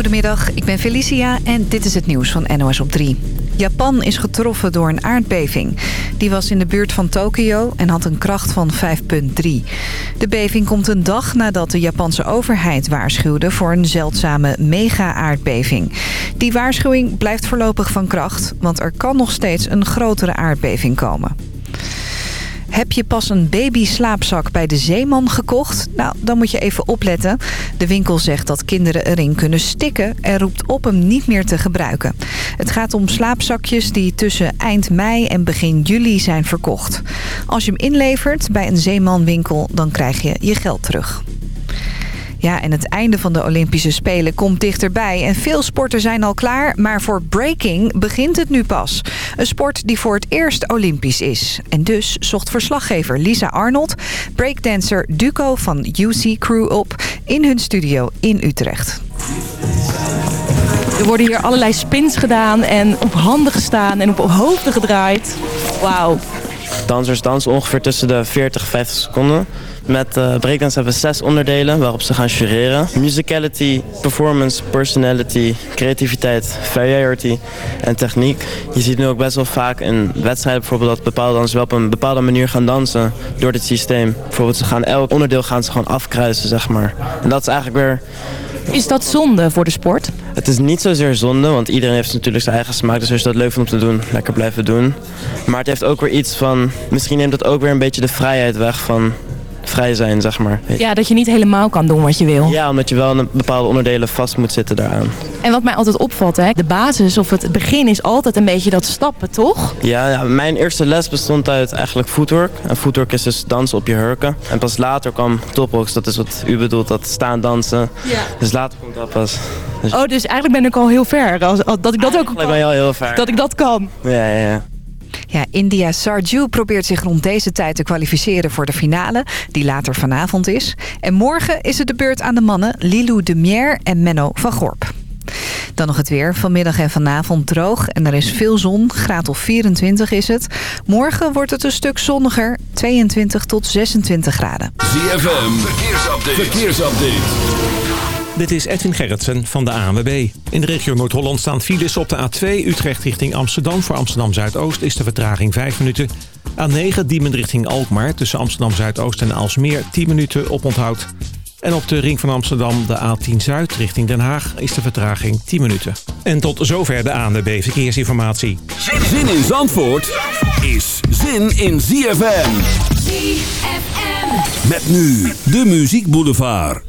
Goedemiddag, ik ben Felicia en dit is het nieuws van NOS op 3. Japan is getroffen door een aardbeving. Die was in de buurt van Tokio en had een kracht van 5,3. De beving komt een dag nadat de Japanse overheid waarschuwde... voor een zeldzame mega-aardbeving. Die waarschuwing blijft voorlopig van kracht... want er kan nog steeds een grotere aardbeving komen. Heb je pas een baby-slaapzak bij de Zeeman gekocht? Nou, dan moet je even opletten. De winkel zegt dat kinderen erin kunnen stikken... en roept op hem niet meer te gebruiken. Het gaat om slaapzakjes die tussen eind mei en begin juli zijn verkocht. Als je hem inlevert bij een Zeeman-winkel, dan krijg je je geld terug. Ja, en het einde van de Olympische Spelen komt dichterbij. En veel sporten zijn al klaar, maar voor breaking begint het nu pas. Een sport die voor het eerst Olympisch is. En dus zocht verslaggever Lisa Arnold, breakdancer Duco van UC Crew op... in hun studio in Utrecht. Er worden hier allerlei spins gedaan en op handen gestaan en op hoofden gedraaid. Wauw. Dansers dansen ongeveer tussen de 40 en 50 seconden. Met uh, breakdance hebben we zes onderdelen waarop ze gaan jureren. Musicality, performance, personality, creativiteit, variety en techniek. Je ziet nu ook best wel vaak in wedstrijden bijvoorbeeld dat bepaalde dansers wel op een bepaalde manier gaan dansen door dit systeem. Bijvoorbeeld ze gaan elk onderdeel gaan ze gewoon afkruisen, zeg maar. En dat is eigenlijk weer is dat zonde voor de sport? Het is niet zozeer zonde, want iedereen heeft natuurlijk zijn eigen smaak. Dus als je dat leuk vindt om te doen, lekker blijven doen. Maar het heeft ook weer iets van... Misschien neemt het ook weer een beetje de vrijheid weg van vrij zijn, zeg maar. Ja, dat je niet helemaal kan doen wat je wil. Ja, omdat je wel in bepaalde onderdelen vast moet zitten daaraan. En wat mij altijd opvalt, hè, de basis of het begin is altijd een beetje dat stappen, toch? Ja, ja mijn eerste les bestond uit eigenlijk footwork. En footwork is dus dansen op je hurken. En pas later kwam topbox, dat is wat u bedoelt, dat staan dansen. Ja. Dus later komt dat pas. Dus... Oh, dus eigenlijk ben ik al heel ver. Als, dat ik dat ook kan. ben je al heel ver. Dat ik dat kan. Ja, ja, ja. Ja, India Sarju probeert zich rond deze tijd te kwalificeren voor de finale, die later vanavond is. En morgen is het de beurt aan de mannen Lilou de Mier en Menno van Gorp. Dan nog het weer. Vanmiddag en vanavond droog en er is veel zon. Graad of 24 is het. Morgen wordt het een stuk zonniger. 22 tot 26 graden. ZFM, verkeersupdate. verkeersupdate. Dit is Edwin Gerritsen van de ANWB. In de regio Noord-Holland staan files op de A2 Utrecht richting Amsterdam. Voor Amsterdam Zuidoost is de vertraging 5 minuten. A9 Diemen richting Alkmaar tussen Amsterdam Zuidoost en Alsmeer 10 minuten op onthoud. En op de ring van Amsterdam, de A10 Zuid richting Den Haag, is de vertraging 10 minuten. En tot zover de ANWB Verkeersinformatie. Zin in Zandvoort is zin in ZFM. ZFM. Met nu de Muziek Boulevard.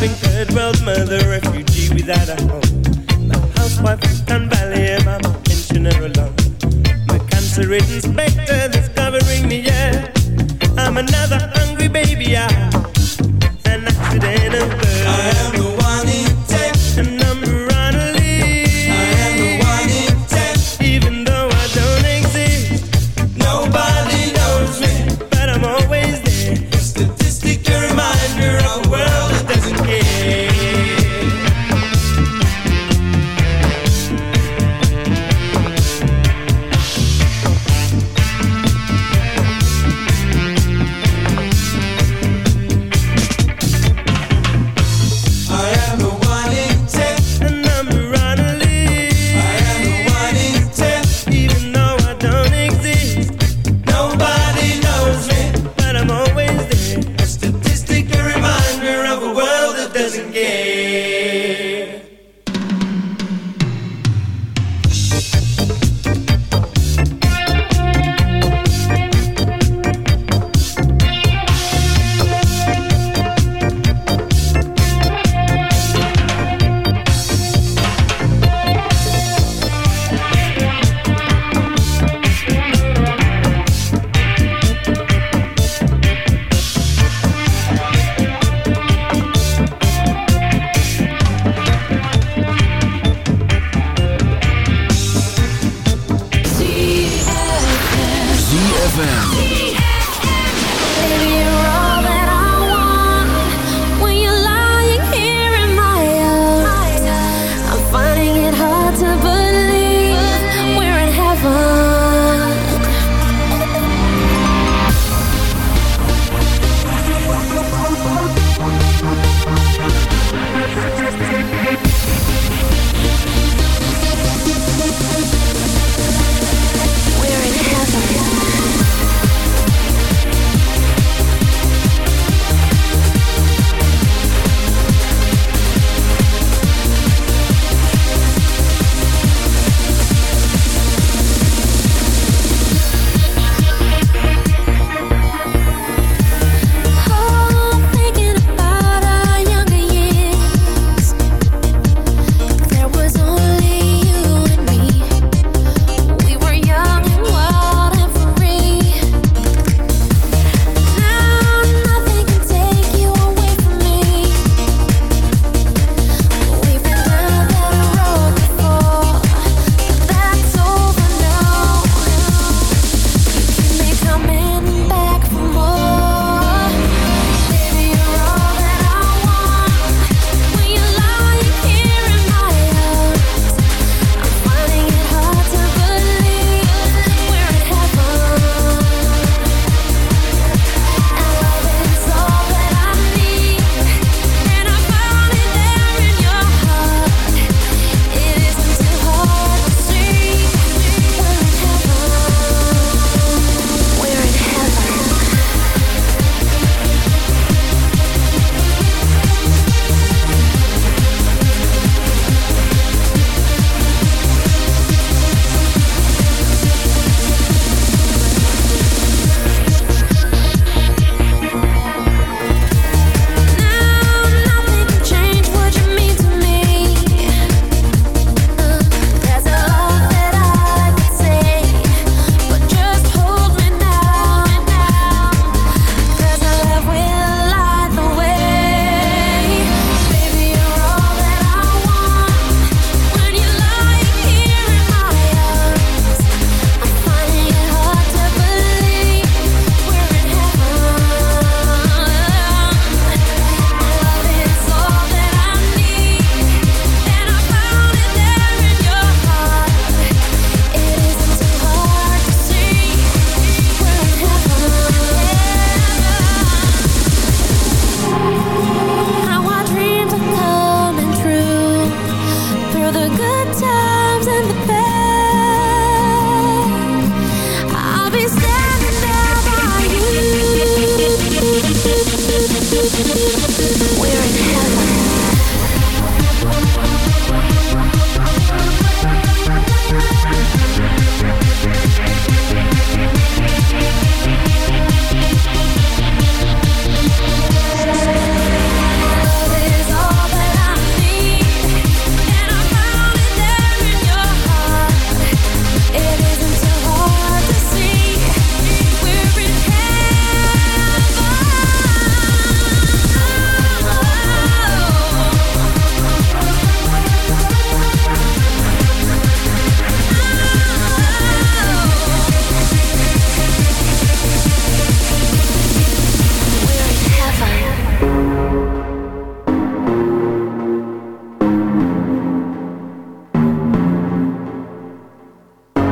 loving third world mother, refugee without a home. My housewife and ballet, my pensioner alone. My cancer-ridden specter that's covering me, yeah. I'm another hungry baby, yeah.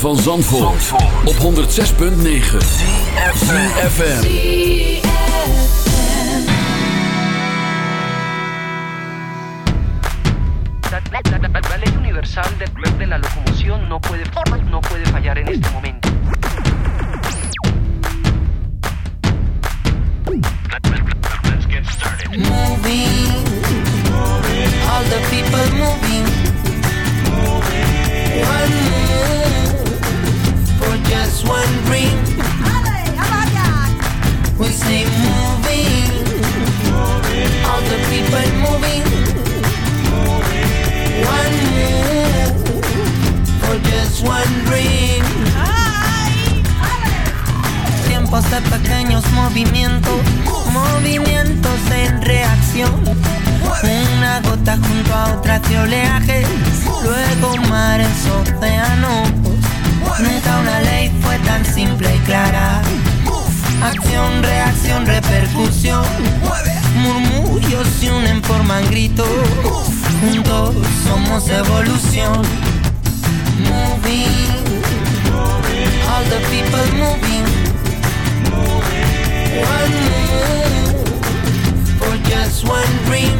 van Zandvoort, op 106.9 FM. La, ley universal de, de la locomoción no puede, no puede fallar en este momento. moving, all the people moving. One for just one dream. We say moving, all the people moving. One move for just one dream. Tiempos de pequeños movimientos, movimientos en reacción. Una gota junto a otra de oleaje, luego mares, océanos. Nunca una ley fue tan simple y clara. Acción, reacción, repercusión. Murmullos se unen, forman gritos. Juntos somos evolución. Moving, all the people moving. One move for just one dream.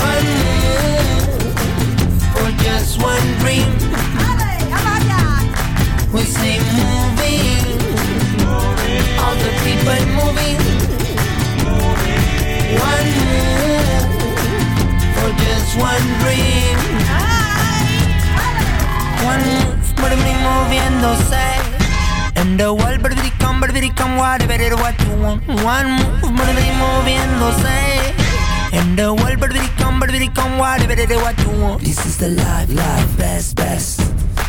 One move for just one dream. We say moving, all the people moving. One move for just one dream. One move, everybody moviéndose. And the world, everybody come, whatever it what you want. One move, Barbie moviéndose. And the world, Barbie become, Barbie become whatever it what you want. This is the life, life, best, best.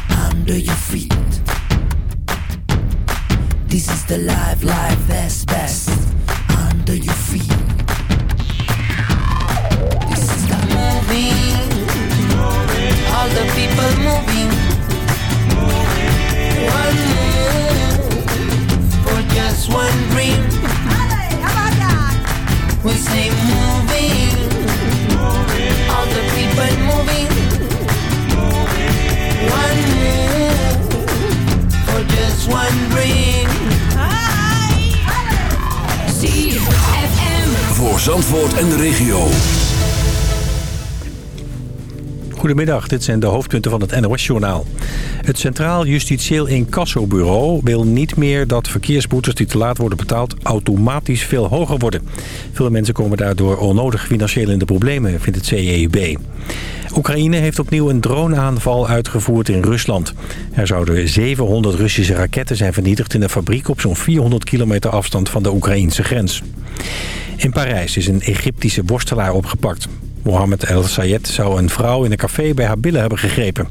Under your feet. This is the life, life, best, best. Under your feet. This is the movie. All the people moving. One move for just one dream. We say moving. All the people moving. One move for just one dream. ZFM. Voor Zandvoort en de regio. Goedemiddag, dit zijn de hoofdpunten van het NOS-journaal. Het Centraal Justitieel Incassobureau wil niet meer dat verkeersboetes die te laat worden betaald automatisch veel hoger worden. Veel mensen komen daardoor onnodig financieel in de problemen, vindt het CEB. Oekraïne heeft opnieuw een droneaanval uitgevoerd in Rusland. Er zouden 700 Russische raketten zijn vernietigd in een fabriek op zo'n 400 kilometer afstand van de Oekraïnse grens. In Parijs is een Egyptische worstelaar opgepakt. Mohammed El Sayed zou een vrouw in een café bij haar billen hebben gegrepen.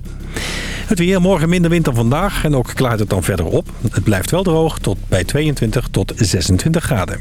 Het weer, morgen minder wind dan vandaag en ook klaart het dan verder op. Het blijft wel droog tot bij 22 tot 26 graden.